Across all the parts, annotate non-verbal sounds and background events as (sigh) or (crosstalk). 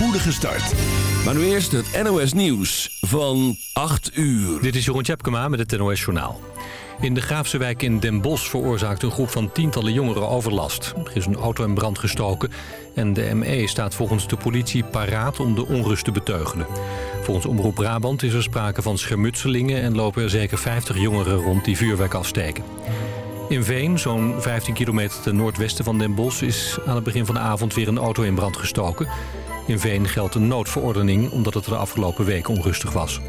spoedige start. Maar nu eerst het NOS Nieuws van 8 uur. Dit is Jeroen Tjepkema met het NOS Journaal. In de Graafse wijk in Den Bosch veroorzaakt een groep van tientallen jongeren overlast. Er is een auto in brand gestoken en de ME staat volgens de politie paraat om de onrust te beteugelen. Volgens Omroep Brabant is er sprake van schermutselingen en lopen er zeker 50 jongeren rond die vuurwerk afsteken. In Veen, zo'n 15 kilometer ten noordwesten van Den Bosch... is aan het begin van de avond weer een auto in brand gestoken. In Veen geldt een noodverordening omdat het de afgelopen week onrustig was.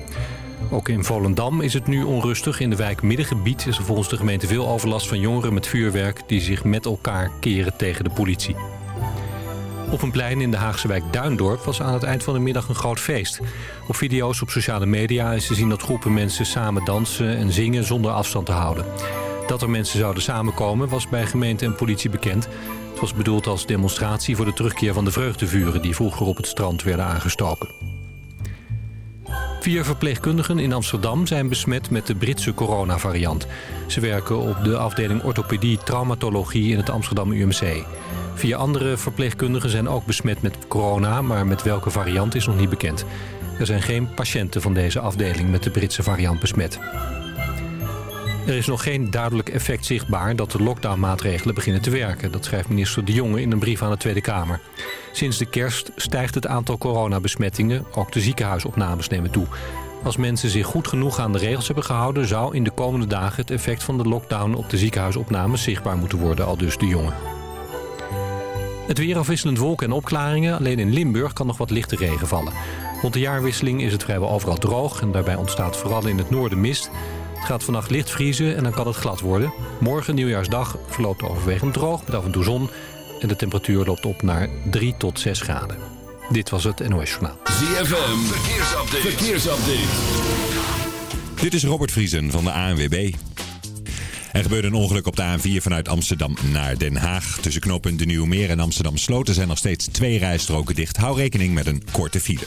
Ook in Volendam is het nu onrustig. In de wijk Middengebied is er volgens de gemeente veel overlast van jongeren met vuurwerk... die zich met elkaar keren tegen de politie. Op een plein in de Haagse wijk Duindorp was aan het eind van de middag een groot feest. Op video's op sociale media is te zien dat groepen mensen samen dansen en zingen zonder afstand te houden. Dat er mensen zouden samenkomen was bij gemeente en politie bekend. Was bedoeld als demonstratie voor de terugkeer van de vreugdevuren... die vroeger op het strand werden aangestoken. Vier verpleegkundigen in Amsterdam zijn besmet met de Britse coronavariant. Ze werken op de afdeling orthopedie traumatologie in het Amsterdam UMC. Vier andere verpleegkundigen zijn ook besmet met corona... maar met welke variant is nog niet bekend. Er zijn geen patiënten van deze afdeling met de Britse variant besmet. Er is nog geen duidelijk effect zichtbaar dat de lockdownmaatregelen beginnen te werken. Dat schrijft minister De Jonge in een brief aan de Tweede Kamer. Sinds de kerst stijgt het aantal coronabesmettingen. Ook de ziekenhuisopnames nemen toe. Als mensen zich goed genoeg aan de regels hebben gehouden... zou in de komende dagen het effect van de lockdown op de ziekenhuisopnames zichtbaar moeten worden, al dus De Jonge. Het weer afwisselend wolken en opklaringen. Alleen in Limburg kan nog wat lichte regen vallen. Rond de jaarwisseling is het vrijwel overal droog... en daarbij ontstaat vooral in het noorden mist... Het gaat vannacht licht vriezen en dan kan het glad worden. Morgen, nieuwjaarsdag, verloopt overwegend droog met af en toe zon. En de temperatuur loopt op naar 3 tot 6 graden. Dit was het NOS Journaal. ZFM, verkeersupdate. verkeersupdate. Dit is Robert Vriesen van de ANWB. Er gebeurde een ongeluk op de A4 vanuit Amsterdam naar Den Haag. Tussen knooppunt De Nieuwe Meer en Amsterdam Sloten zijn nog steeds twee rijstroken dicht. Hou rekening met een korte file.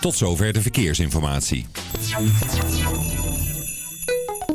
Tot zover de verkeersinformatie.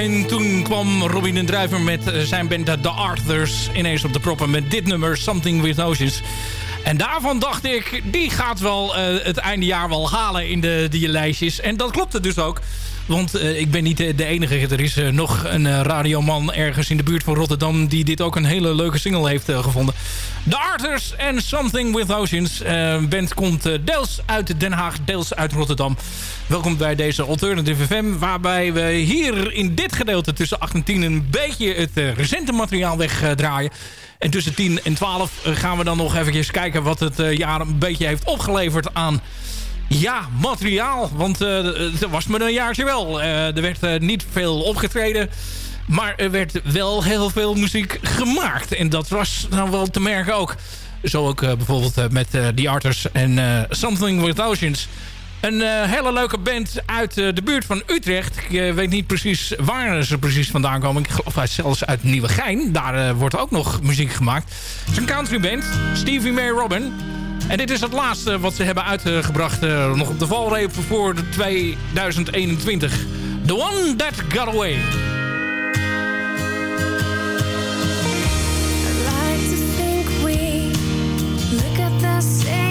En toen kwam Robin en Drijver met eh, zijn band The Arthurs ineens op de proppen met dit nummer Something With Oceans. En daarvan dacht ik, die gaat wel uh, het einde jaar wel halen in de, die lijstjes. En dat klopte dus ook. Want uh, ik ben niet de, enige. Er is uh, nog een uh, radioman ergens in de buurt van Rotterdam... die dit ook een hele leuke single heeft gevonden. The Arthurs and Something With Oceans. band komt deels uit Den Haag, deels uit Rotterdam. Welkom bij deze Alternative FM... waarbij we hier in dit gedeelte tussen 8 en 10... een beetje het recente materiaal wegdraaien. En tussen 10 en 12 gaan we dan nog even kijken... wat het jaar een beetje heeft opgeleverd aan ja, materiaal. Want uh, het was maar een jaartje wel. Uh, er werd niet veel opgetreden. Maar er werd wel heel veel muziek gemaakt. En dat was nou wel te merken ook. Zo ook bijvoorbeeld met The Arters en Something With Oceans. Een hele leuke band uit de buurt van Utrecht. Ik weet niet precies waar ze precies vandaan komen. Ik geloof zelfs uit Nieuwegein. Daar wordt ook nog muziek gemaakt. Het is een country band. Stevie May Robin. En dit is het laatste wat ze hebben uitgebracht. Uh, nog op de valreep voor de 2021. The One That Got Away. But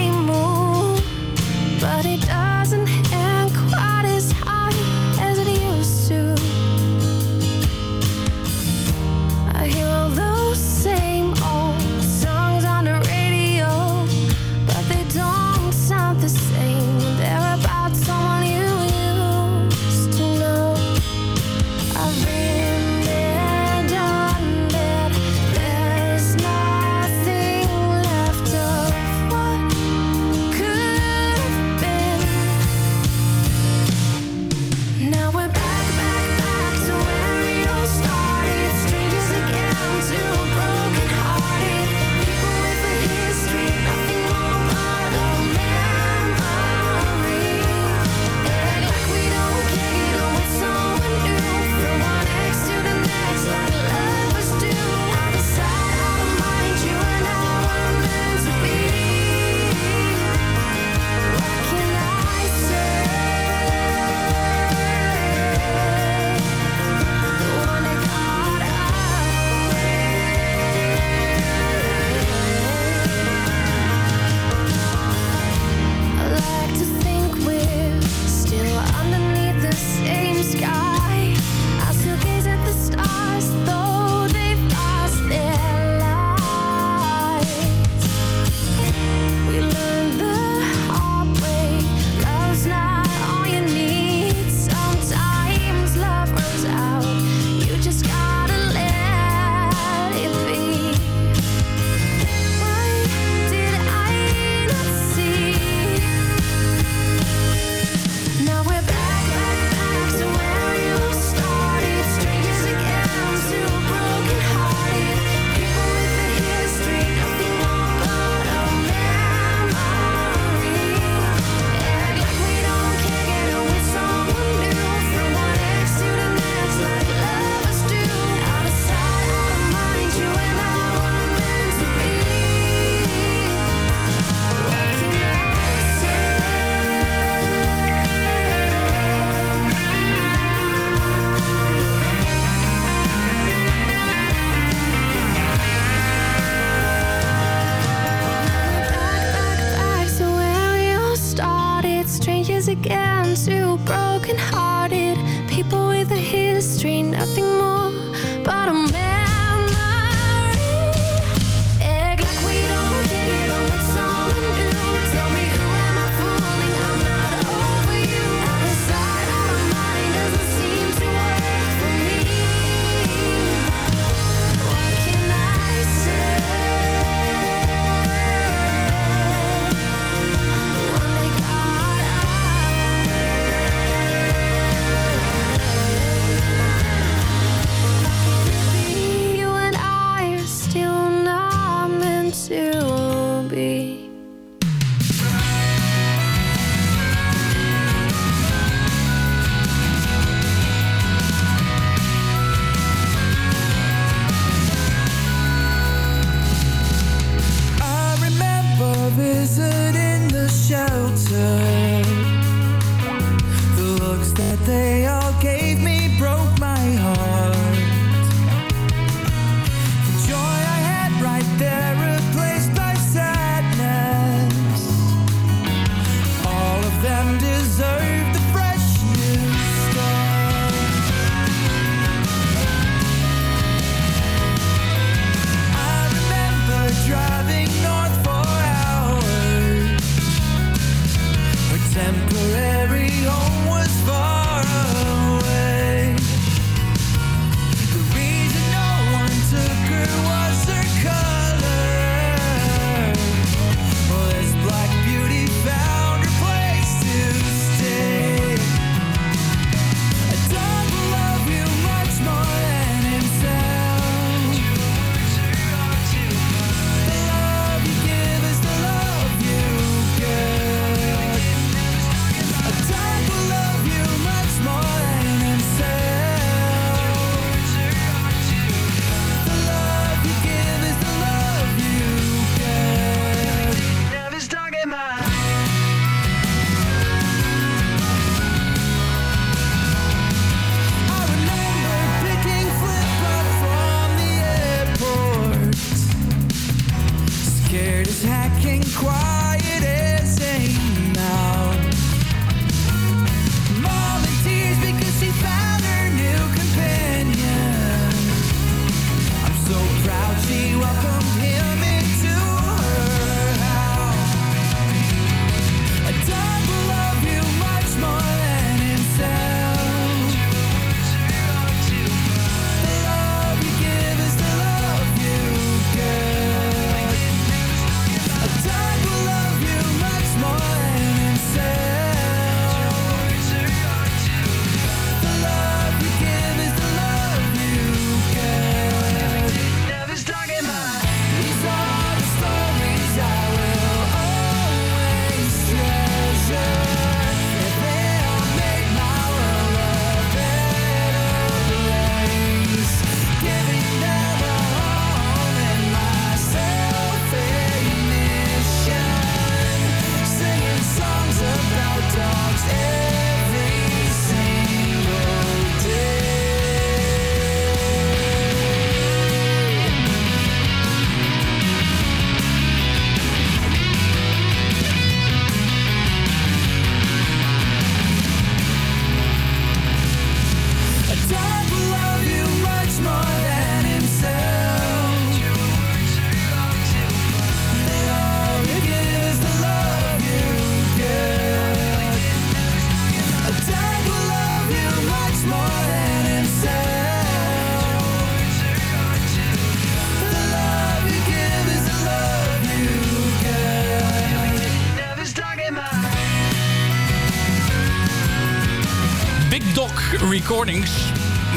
again to broken hearts.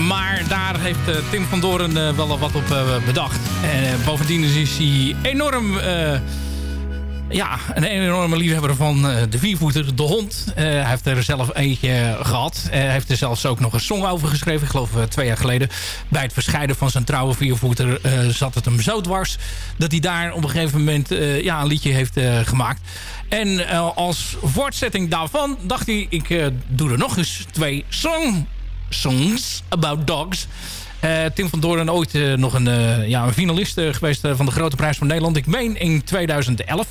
Maar daar heeft eh, Tim van Doren eh, wel wat op eh, bedacht. En bovendien is hij enorm... ja, een enorme liefhebber van de viervoeter, de hond. Hij heeft er zelf eentje gehad. Eh, hij heeft er zelfs ook nog een song over geschreven. Ik geloof twee jaar geleden. Bij het verscheiden van zijn trouwe viervoeter zat het hem zo dwars... dat hij daar op een gegeven moment ja, een liedje heeft gemaakt. En als voortzetting daarvan dacht hij... ik doe er nog eens twee song, songs about dogs... Eh, Tim van Doorn ooit eh, nog een, eh, ja, een finalist geweest van de Grote Prijs van Nederland. Ik meen in 2011.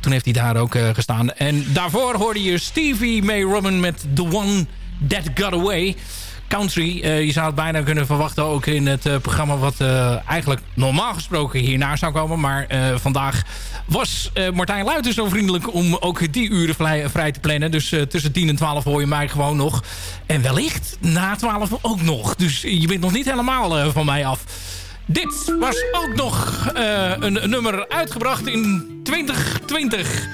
Toen heeft hij daar ook gestaan. En daarvoor hoorde je Stevie May Robin met The One That Got Away. Country. Eh, je zou het bijna kunnen verwachten ook in het eh, programma... wat eh, eigenlijk normaal gesproken hierna zou komen. Maar vandaag was Martijn Luiten zo vriendelijk... om ook die uren vrij, vrij te plannen. Dus tussen 10 en 12 hoor je mij gewoon nog. En wellicht na 12 ook nog. Dus je bent nog niet helemaal van mij af. Dit was ook nog een, nummer uitgebracht in 2020...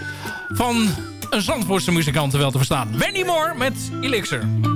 van een Zandvoortse muzikant wel te verstaan. Wendy Moore met Elixir.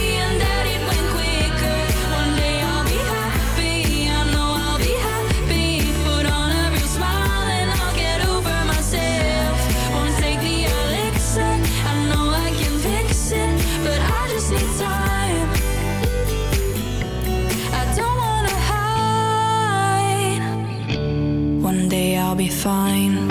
be fine.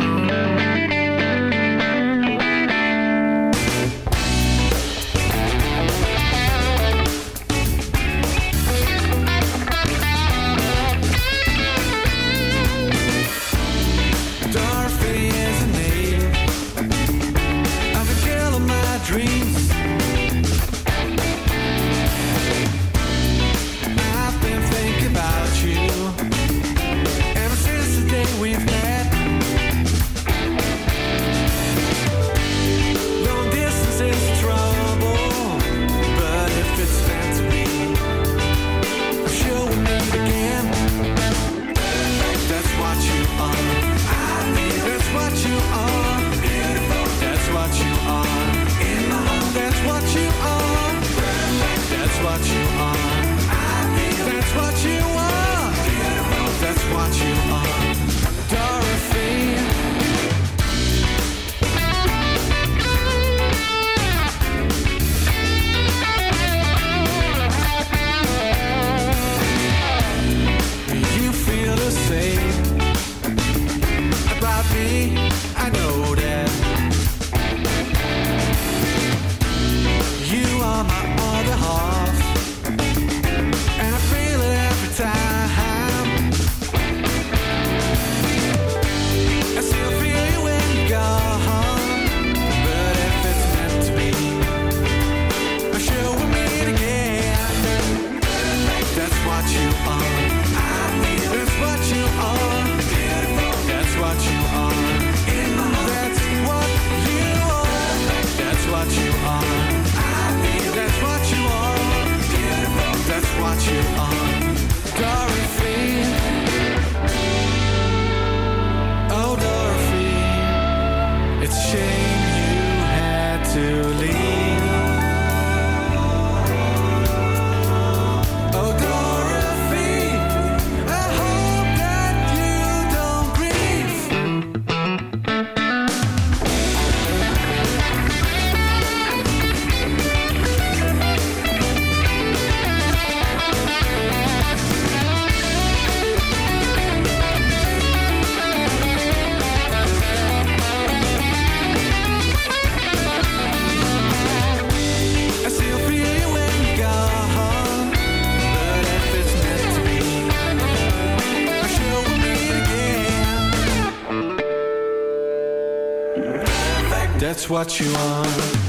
what you want.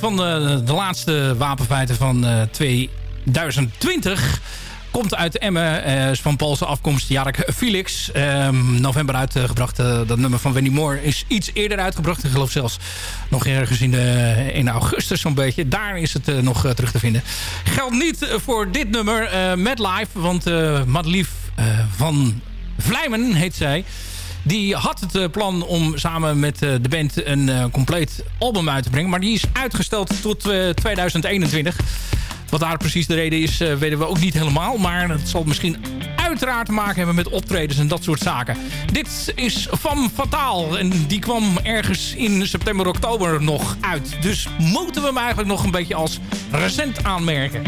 van de, de laatste wapenfeiten van eh, 2020 komt uit Emmen. Eh, is van Poolse afkomst, Jarek Felix. Ehm, november uitgebracht. Dat nummer van Wendy Moore is iets eerder uitgebracht. Ik geloof zelfs nog ergens in, de, in augustus zo'n beetje. Daar is het nog terug te vinden. Geldt niet voor dit nummer, Mad Life. Want Madlief van Vlijmen heet zij. Die had het eh, plan om samen met eh, de band een eh, compleet album uit te brengen. Maar die is uitgesteld tot 2021. Wat daar precies de reden is, weten we ook niet helemaal. Maar het zal misschien uiteraard te maken hebben met optredens en dat soort zaken. Dit is Van Fataal en die kwam ergens in september, oktober nog uit. Dus moeten we hem eigenlijk nog een beetje als recent aanmerken.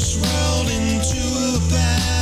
This world into a better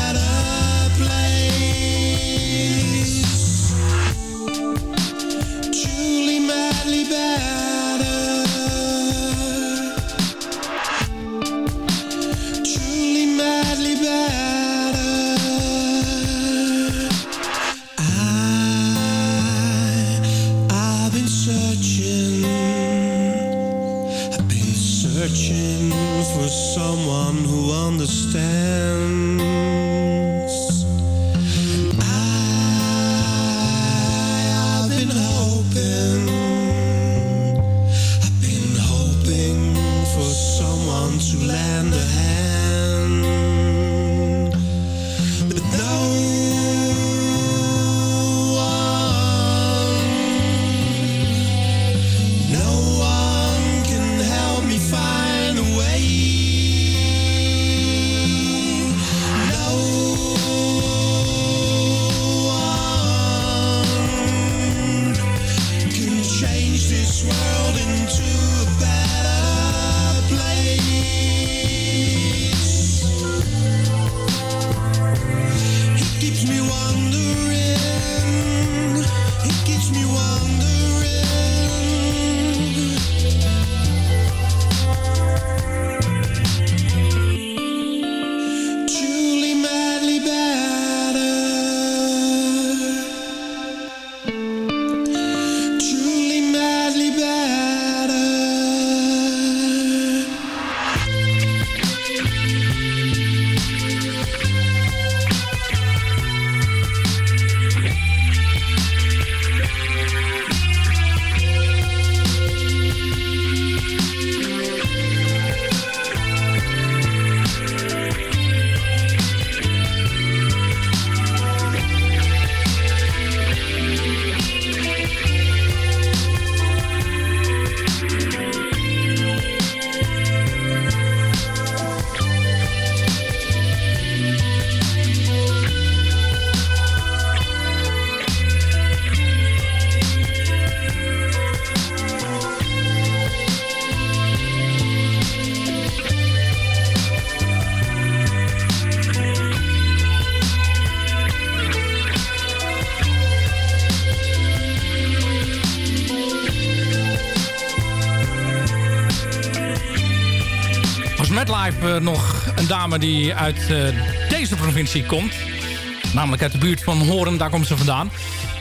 die uit eh, deze provincie komt. Namelijk uit de buurt van Horen, daar komt ze vandaan.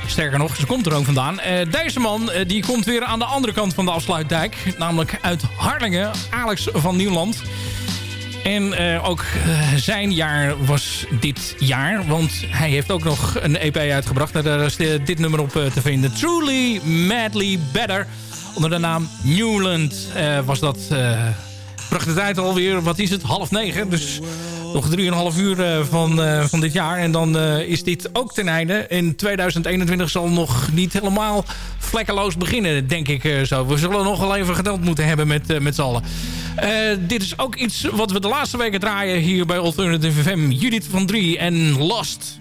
Sterker nog, ze komt er ook vandaan. Eh, deze man eh, die komt weer aan de andere kant van de afsluitdijk. Namelijk uit Harlingen, Alex van Nieuwland. En ook zijn jaar was dit jaar. Want hij heeft ook nog een EP uitgebracht. Daar is dit nummer op te vinden. Truly Madly Better. Onder de naam Newland was dat... de tijd alweer, wat is het, half negen. Dus nog 3,5 uur eh, van, eh, van dit jaar. En dan eh, is dit ook ten einde. In 2021 zal nog niet helemaal vlekkeloos beginnen, denk ik zo. We zullen nog wel even geduld moeten hebben met, met z'n allen. Dit is ook iets wat we de laatste weken draaien hier bij Alternative FM. Judith van Drie en Lost.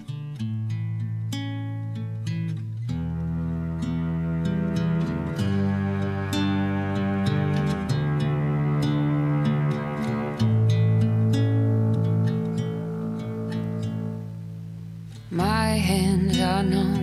I know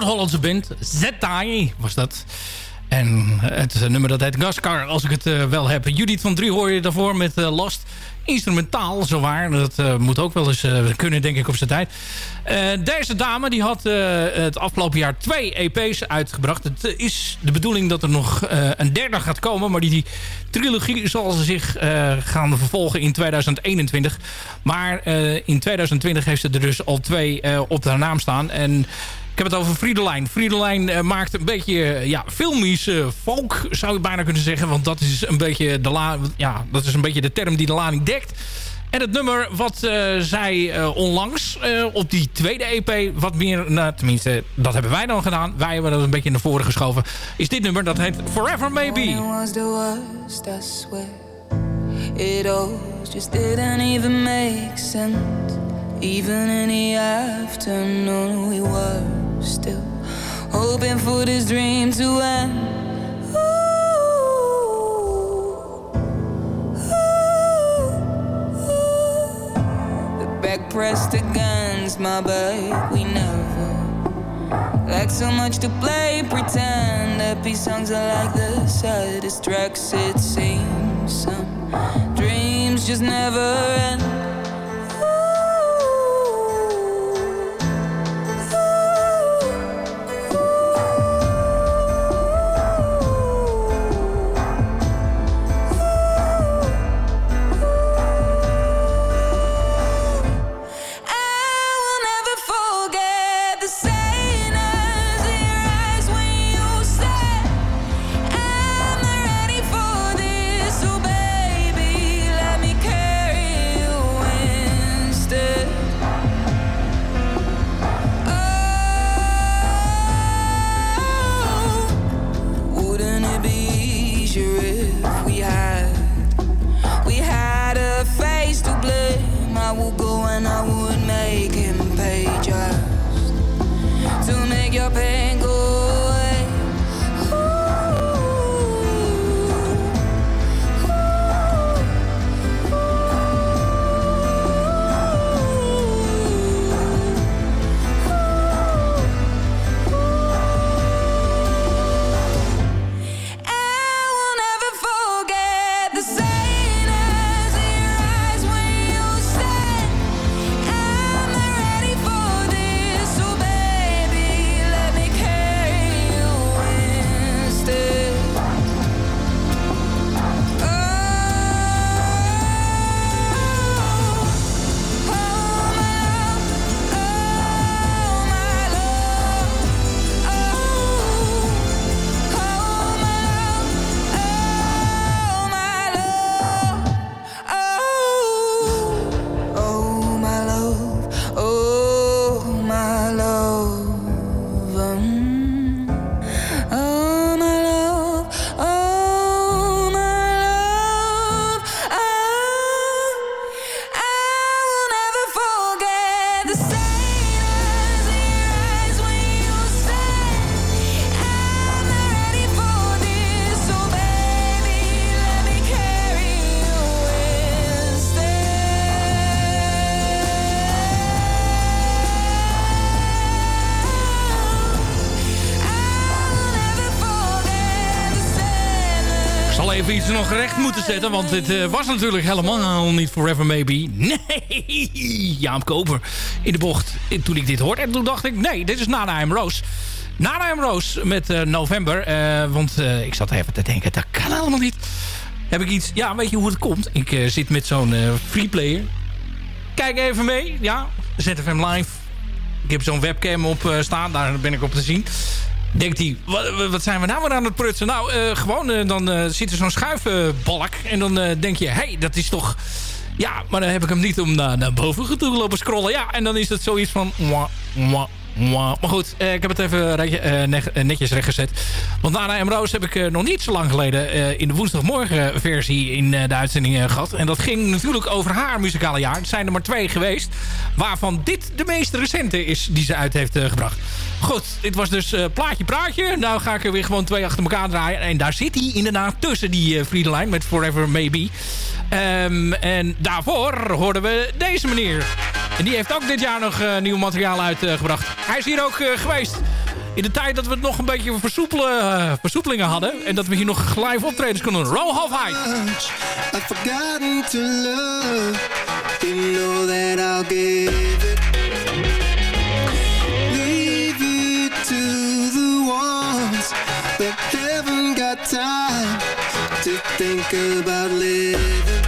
Noord-Hollandse band. Zetai was dat. En het nummer dat heet Gascar, als ik het eh, wel heb. Judith van Drie hoor je daarvoor met eh, Last. Instrumentaal, zowaar. Dat eh, moet ook wel eens eh, kunnen, denk ik, op zijn tijd. Eh, deze dame die had eh, het afgelopen jaar twee EP's uitgebracht. Het eh, is de bedoeling dat er nog eh, een derde gaat komen. Maar die, die trilogie zal ze zich eh, gaan vervolgen in 2021. Maar eh, in 2020 heeft ze er dus al twee eh, op haar naam staan. En ik heb het over Friedelijn. Friedelijn eh, maakt een beetje eh, ja, filmisch eh, folk, zou je bijna kunnen zeggen. Want dat is een beetje de, la ja, dat is een beetje de term die de lading dekt. En het nummer wat zij onlangs op die tweede EP wat meer... Nou, tenminste, dat hebben wij dan gedaan. Wij hebben dat een beetje naar voren geschoven. Is dit nummer, dat heet Forever Maybe. Was the worst, I swear. It all just didn't even make sense. Even in the afternoon, we were still hoping for this dream to end. The back pressed against my back, we never like so much to play. Pretend happy songs are like the saddest tracks it seems. Some dreams just never end iets nog recht moeten zetten, want dit eh, was natuurlijk helemaal niet Forever Maybe. Nee, Jaap Koper in de bocht. En Toen ik dit hoorde, en toen dacht ik, nee, dit is Nana M. Rose. Nana M. Rose met eh, November. eh, want eh, ik zat even te denken, dat kan helemaal niet. Heb ik iets, ja, weet je hoe het komt? Ik eh, zit met zo'n eh freeplayer. Kijk even mee, ja, ZFM Live. Ik heb zo'n webcam op eh, staan, daar ben ik op te zien. Denkt hij, wat, wat zijn we nou weer aan het prutsen? Nou, eh, gewoon, eh, dan eh, zit er zo'n schuifbalk. en dan denk je, hé, hey, dat is toch... Ja, maar dan heb ik hem niet om naar, naar boven toe lopen scrollen. Ja, en dan is het zoiets van... Maar goed, eh, ik heb het even eh, eh, netjes rechtgezet. Want Nana M. Roos heb ik nog niet zo lang geleden... in de woensdagmorgen versie in de uitzending eh, gehad. En dat ging natuurlijk over haar muzikale jaar. Het zijn er maar twee geweest. Waarvan dit de meest recente is die ze uit heeft gebracht. Goed, dit was dus plaatje praatje. Nou ga ik er weer gewoon twee achter elkaar draaien. En daar zit hij inderdaad tussen die Friedelijn met Forever Maybe. Ehm, en daarvoor hoorden we deze meneer. En die heeft ook dit jaar nog nieuw materiaal uitgebracht hij is hier ook eh, geweest in de tijd dat we het nog een beetje versoepelen, eh, versoepelingen hadden. En dat we hier nog live optredens konden doen. Roll half high. I've forgotten to love. You know that I'll give it. Leave it to the ones that haven't got time to think about living.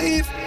life.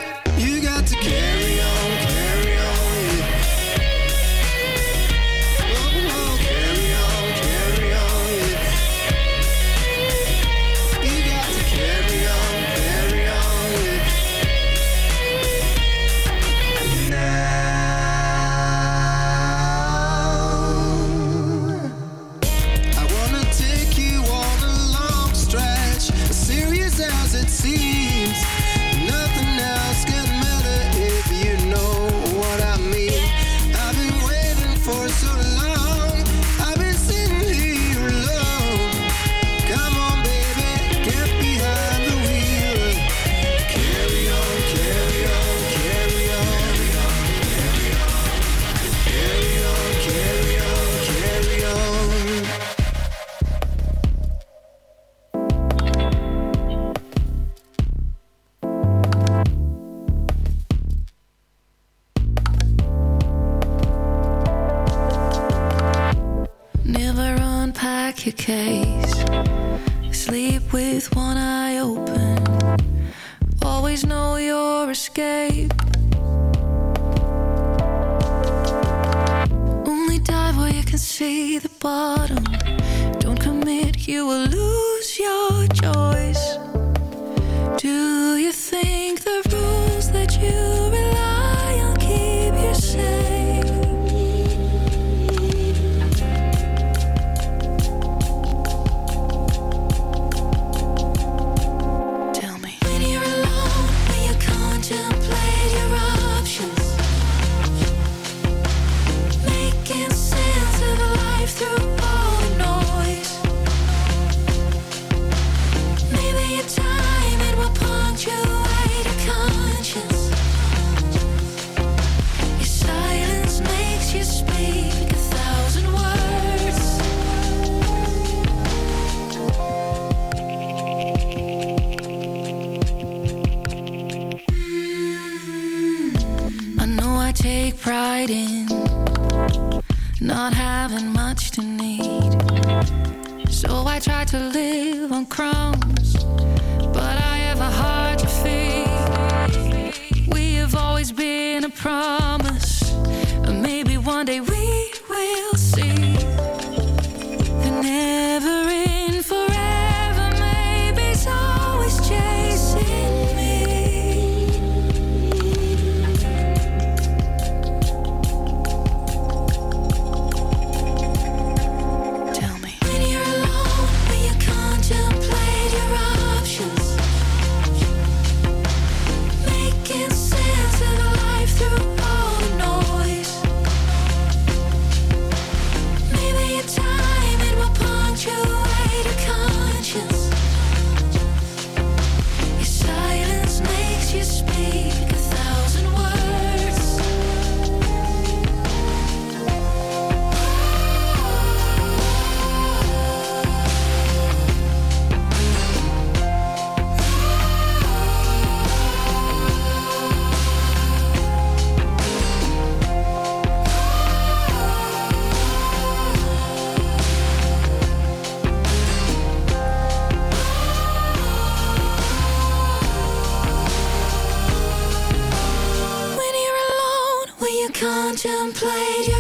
Contemplate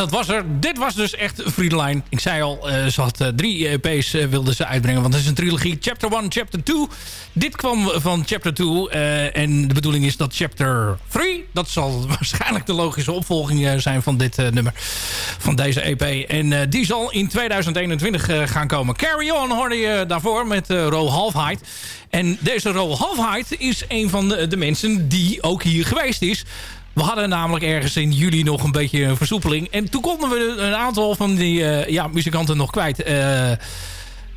dat was er. Dit was dus echt Friedelijn. Ik zei al, eh, ze had eh, drie EP's uh, wilde ze uitbrengen. Want het is een trilogie. Chapter 1, Chapter 2. Dit kwam van Chapter 2. eh, en de bedoeling is dat Chapter 3... dat zal (laughs) waarschijnlijk de logische opvolging eh, zijn van dit eh, nummer. Van deze EP. En eh, die zal in 2021 eh, gaan komen. Carry On hoorde je daarvoor met uh, Ro Halfheid. En deze Ro Halfheid is een van de, de mensen die ook hier geweest is... We hadden namelijk ergens in juli nog een beetje een versoepeling. En toen konden we een aantal van die eh, ja, muzikanten nog kwijt.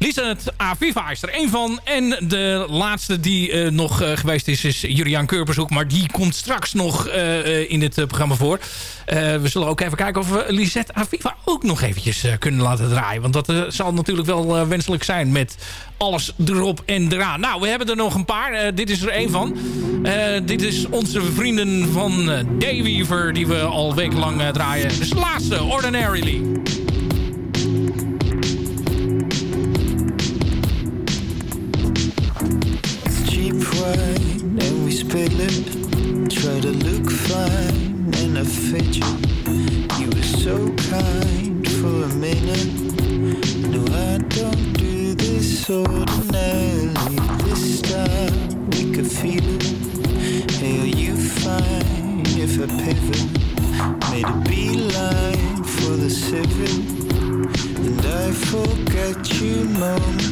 Lisanne Aviva is er één van. En de laatste die eh, nog eh, geweest is, is Julian Keurbezoek. Maar die komt straks nog eh, in het programma voor. We zullen ook even kijken of we Lisette Aviva ook nog eventjes kunnen laten draaien. Want dat zal natuurlijk wel wenselijk zijn met alles erop en eraan. Nou, we hebben er nog een paar. Dit is er één van. Dit is onze vrienden van Dayweaver die we al wekenlang draaien. Dus laatste, Ordinarily. It. Try to look fine in a fidget. You were so kind for a minute. No, I don't do this ordinarily. This time we could feel it. Hey, are you fine if I pivot? Made a beeline for the civic. And I forget you momentarily.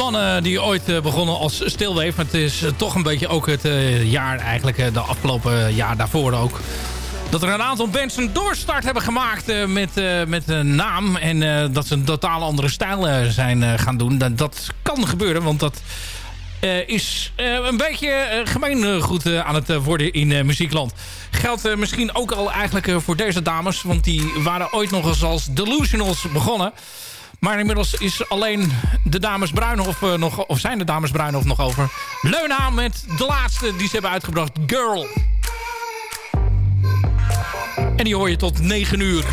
Mannen die ooit eh, begonnen als Stilwave. Het is eh, toch een beetje ook het eh, jaar eigenlijk, de afgelopen jaar daarvoor ook. Dat er een aantal bands een doorstart hebben gemaakt met, met een naam. En dat ze een totaal andere stijl zijn gaan doen. Dat, dat kan gebeuren, want dat is een beetje gemeengoed eh, aan het worden in muziekland. Geldt misschien ook al eigenlijk voor deze dames. Want die waren ooit nog eens als Delusionals begonnen. Maar inmiddels is alleen de dames Bruinhof eh, nog... of zijn de dames Bruinhof nog over. Leuna met de laatste die ze hebben uitgebracht. Girl. En die hoor je tot 9 uur.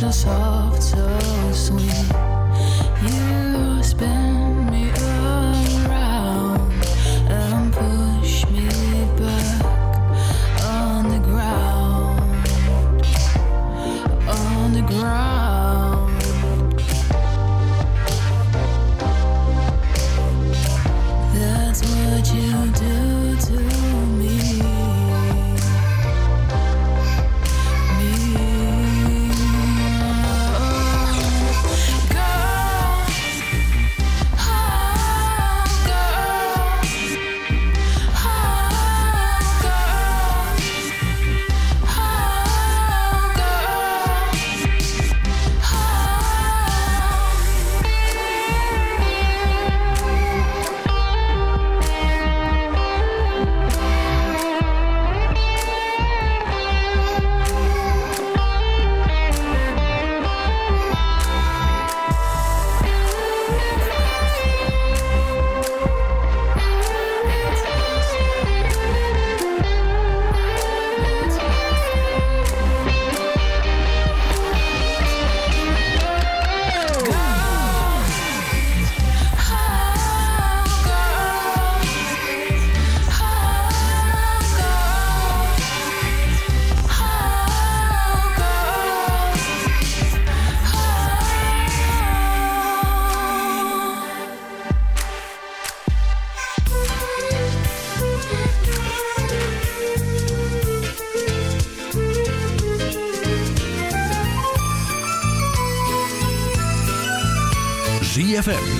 So soft, so sweet. You spin